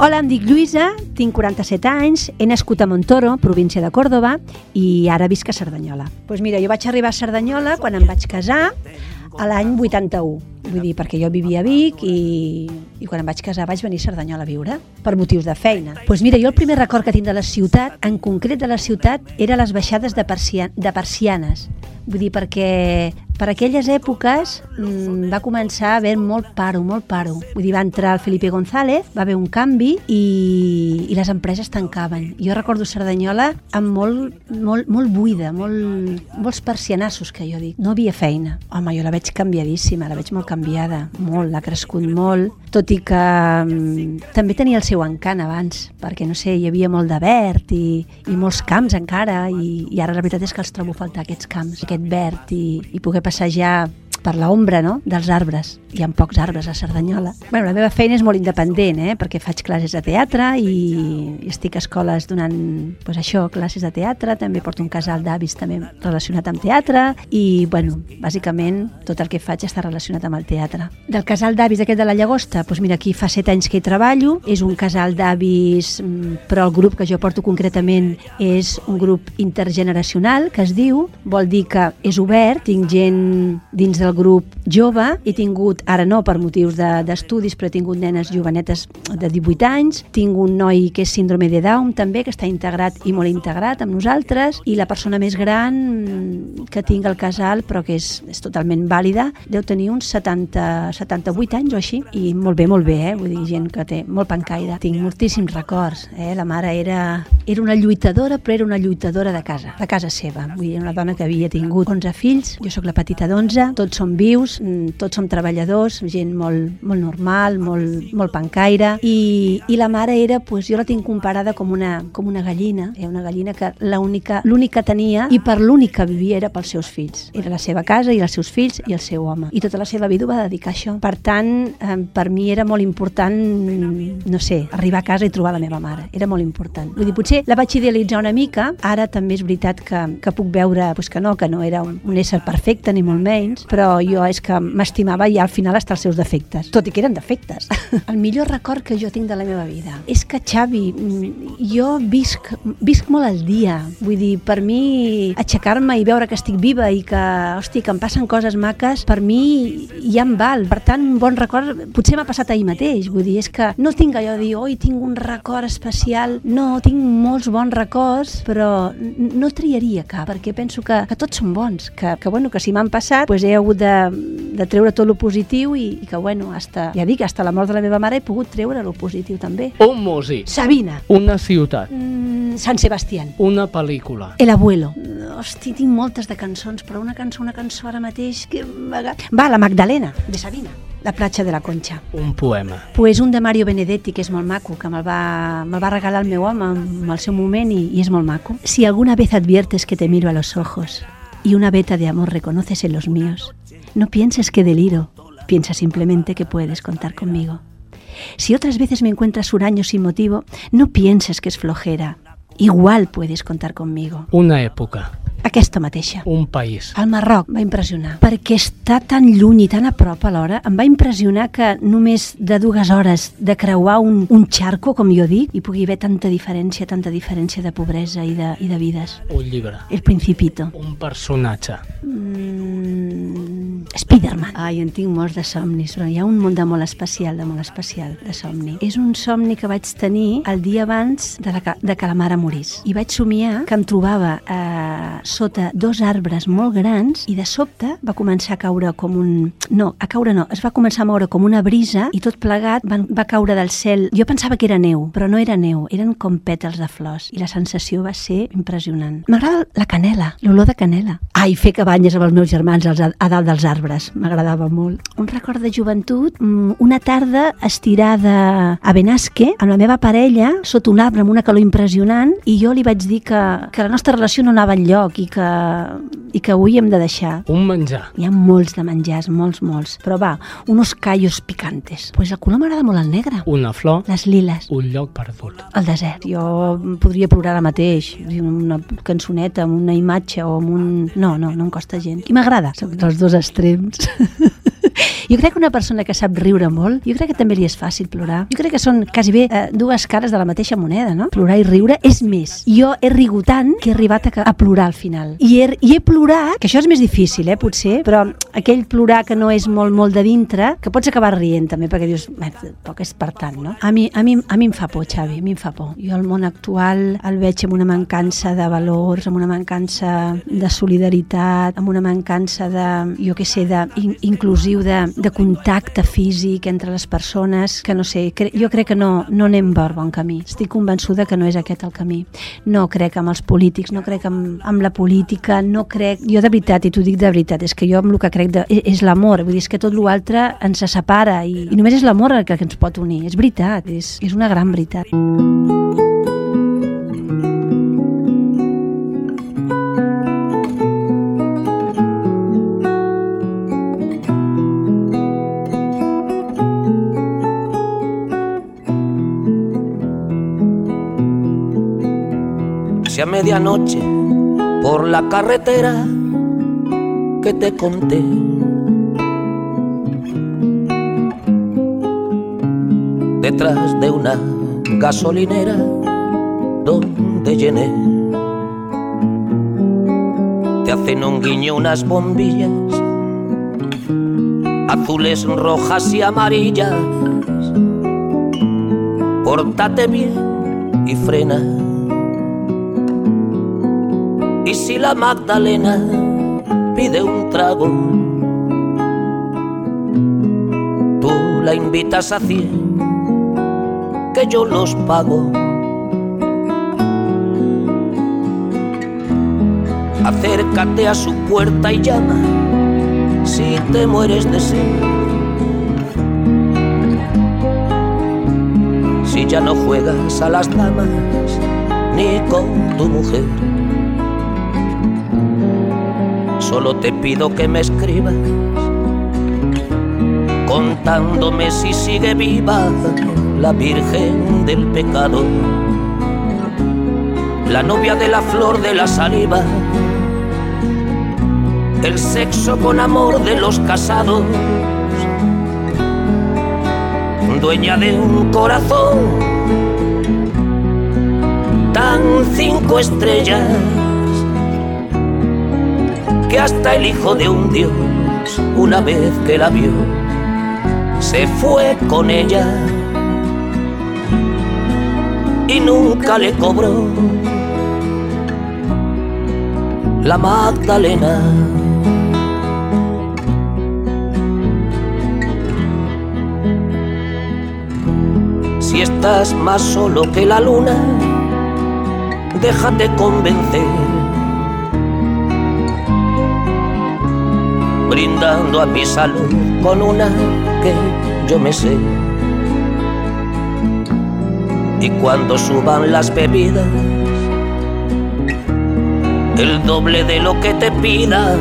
Hola, em dic Lluïsa, tinc 47 anys, he nascut a Montoro, província de Còrdoba, i ara visc a Cerdanyola. Doncs pues mira, jo vaig arribar a Cerdanyola quan em vaig casar a l'any 81. Vull dir, perquè jo vivia a Vic i, i quan em vaig casar vaig venir a Cerdanyola a viure per motius de feina. Doncs pues mira, jo el primer record que tinc de la ciutat, en concret de la ciutat, era les baixades de, persia, de persianes. Vull dir, perquè per aquelles èpoques mmm, va començar a haver molt paro, molt paro. Vull dir, va entrar el Felipe González, va haver un canvi i, i les empreses tancaven. Jo recordo Cerdanyola amb molt, molt, molt buida, molt, molts persianassos, que jo dic. No havia feina. Home, jo la veig canviadíssima, la veig molt canviada, molt, ha crescut molt, tot i que um, també tenia el seu encant abans, perquè, no sé, hi havia molt de verd i, i molts camps encara, i, i ara la veritat és que els trobo faltar aquests camps, aquest verd i, i poder passejar per l'ombra no? dels arbres. Hi ha pocs arbres a Cerdanyola. Bueno, la meva feina és molt independent, eh? perquè faig classes de teatre i, estic a escoles donant pues, això, classes de teatre, també porto un casal d'avis també relacionat amb teatre i, bueno, bàsicament tot el que faig està relacionat amb el teatre. Del casal d'avis aquest de la Llagosta, doncs mira, aquí fa set anys que hi treballo, és un casal d'avis, mm, però el grup que jo porto concretament és un grup intergeneracional, que es diu, vol dir que és obert, tinc gent dins del grup jove, he tingut, ara no per motius d'estudis, de, però he tingut nenes jovenetes de 18 anys, tinc un noi que és síndrome de Down també, que està integrat i molt integrat amb nosaltres, i la persona més gran que tinc al casal, però que és, és totalment vàlida, deu tenir uns 70, 78 anys o així, i molt bé, molt bé, eh? vull dir, gent que té molt pancaire. Tinc moltíssims records, eh? la mare era, era una lluitadora, però era una lluitadora de casa, de casa seva, vull dir, una dona que havia tingut 11 fills, jo sóc la petita d'11, tots som vius, mm, tots som treballadors, gent molt, molt normal, molt, molt pancaire, i, i la mare era, pues, jo la tinc comparada com una, com una gallina, eh? una gallina que l'única que tenia i per l'únic que vivia era pels seus fills. Era la seva casa i els seus fills i el seu home. I tota la seva vida ho va dedicar a això. Per tant, eh, per mi era molt important, no sé, arribar a casa i trobar la meva mare. Era molt important. Vull dir, potser la vaig idealitzar una mica, ara també és veritat que, que puc veure pues, que no, que no era un, un ésser perfecte, ni molt menys, però jo és que m'estimava i al final està els seus defectes, tot i que eren defectes. El millor record que jo tinc de la meva vida és que, Xavi, jo visc, visc molt al dia. Vull dir, per mi, aixecar-me i veure que estic viva i que, hosti, que em passen coses maques, per mi ja em val. Per tant, un bon record potser m'ha passat ahir mateix. Vull dir, és que no tinc allò de dir, oi, tinc un record especial. No, tinc molts bons records, però no triaria cap, perquè penso que, que tots són bons, que, que, bueno, que si m'han passat, doncs he hagut de, de treure tot lo positiu i, i que, bueno, hasta, ja dic, hasta la mort de la meva mare he pogut treure lo positiu també. Un músic. Sabina. Una ciutat. Mm, San Sebastián. Una pel·lícula. El abuelo. Hosti, tinc moltes de cançons, però una cançó, una cançó ara mateix... Que... Va, la Magdalena, de Sabina. La platja de la Concha. Un poema. Pues un de Mario Benedetti, que és molt maco, que me'l va, me va regalar el meu home en el seu moment i, i és molt maco. Si alguna vez adviertes que te miro a los ojos y una veta de amor reconoces en los míos, no pienses que deliro, piensa simplemente que puedes contar conmigo. Si otras veces me encuentras huraño sin motivo, no pienses que es flojera. Igual puedes contar conmigo. Una època. Aquesta mateixa. Un país. El Marroc va impressionar, perquè està tan lluny i tan a prop alhora. Em va impressionar que només de dues hores de creuar un, un xarco, com jo dic, hi pugui haver tanta diferència, tanta diferència de pobresa i de, i de vides. Un llibre. El Principito. Un personatge. Mm, Spiderman. Ai, en tinc molts de somnis, però hi ha un món de molt especial, de molt especial, de somni. És un somni que vaig tenir el dia abans de, la, de que la mare morís. I vaig somiar que em trobava eh, sota dos arbres molt grans i de sobte va començar a caure com un... No, a caure no, es va començar a moure com una brisa i tot plegat van, va caure del cel. Jo pensava que era neu, però no era neu, eren com pètals de flors i la sensació va ser impressionant. M'agrada la canela, l'olor de canela. Ai, fer cabanyes amb els meus germans als, a dalt dels arbres arbres, m'agradava molt. Un record de joventut, mm, una tarda estirada a Benasque, amb la meva parella, sota un arbre amb una calor impressionant, i jo li vaig dir que, que la nostra relació no anava enlloc i que, i que ho havíem de deixar. Un menjar. Hi ha molts de menjars, molts, molts. Però va, unos callos picantes. Pues el color m'agrada molt el negre. Una flor. Les liles. Un lloc perdut. El desert. Jo podria plorar ara mateix, una cançoneta, amb una imatge o amb un... No, no, no em costa gent. I m'agrada. Dels dos extrems. angestrebt. jo crec que una persona que sap riure molt, jo crec que també li és fàcil plorar. Jo crec que són quasi bé eh, dues cares de la mateixa moneda, no? Plorar i riure és més. Jo he rigut tant que he arribat a, a plorar al final. I he, I he plorat, que això és més difícil, eh, potser, però aquell plorar que no és molt, molt de dintre, que pots acabar rient també, perquè dius, "Bé, poc és per tant, no? A mi, a mi, a mi em fa por, Xavi, a mi em fa por. Jo el món actual el veig amb una mancança de valors, amb una mancança de solidaritat, amb una mancança de, jo què sé, de, inclusiu de, de contacte físic entre les persones, que no sé, cre jo crec que no, no anem per bon camí. Estic convençuda que no és aquest el camí. No crec amb els polítics, no crec amb, amb la política, no crec... Jo de veritat, i t'ho dic de veritat, és que jo amb el que crec de, és, és l'amor, vull dir, és que tot l'altre ens separa i, i només és l'amor el que ens pot unir. És veritat, és, és una gran veritat. Si a medianoche por la carretera que te conté. Detrás de una gasolinera donde llené te hacen un guiño unas bombillas azules, rojas y amarillas. Pórtate bien y frena y si la Magdalena pide un trago, tú la invitas a cien, que yo los pago. Acércate a su puerta y llama si te mueres de sed. Si ya no juegas a las damas ni con tu mujer solo te pido que me escribas contándome si sigue viva la Virgen del Pecado, la novia de la flor de la saliva, el sexo con amor de los casados, dueña de un corazón tan cinco estrellas que hasta el hijo de un dios, una vez que la vio, se fue con ella y nunca le cobró la Magdalena. Si estás más solo que la luna, déjate convencer brindando a mi salud con una que yo me sé. Y cuando suban las bebidas, el doble de lo que te pida,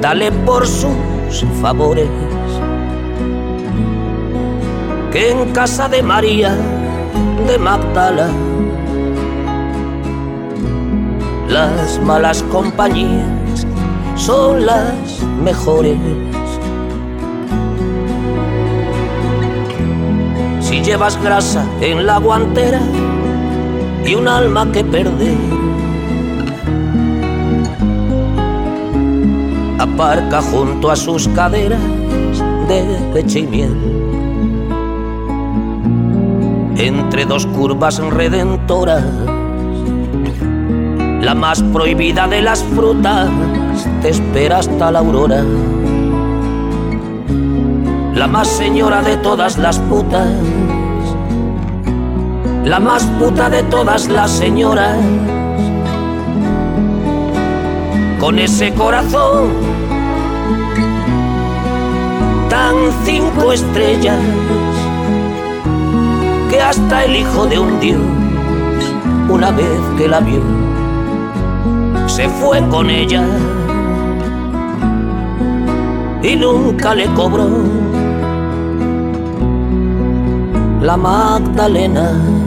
dale por sus favores. Que en casa de María de Magdala, las malas compañías son las mejores. Si llevas grasa en la guantera y un alma que perder, aparca junto a sus caderas de leche y miel. Entre dos curvas redentoras, la más prohibida de las frutas te espera hasta la aurora. La más señora de todas las putas, la más puta de todas las señoras, con ese corazón tan cinco estrellas que hasta el hijo de un dios, una vez que la vio, se fue con ella y nunca le cobró. La Magdalena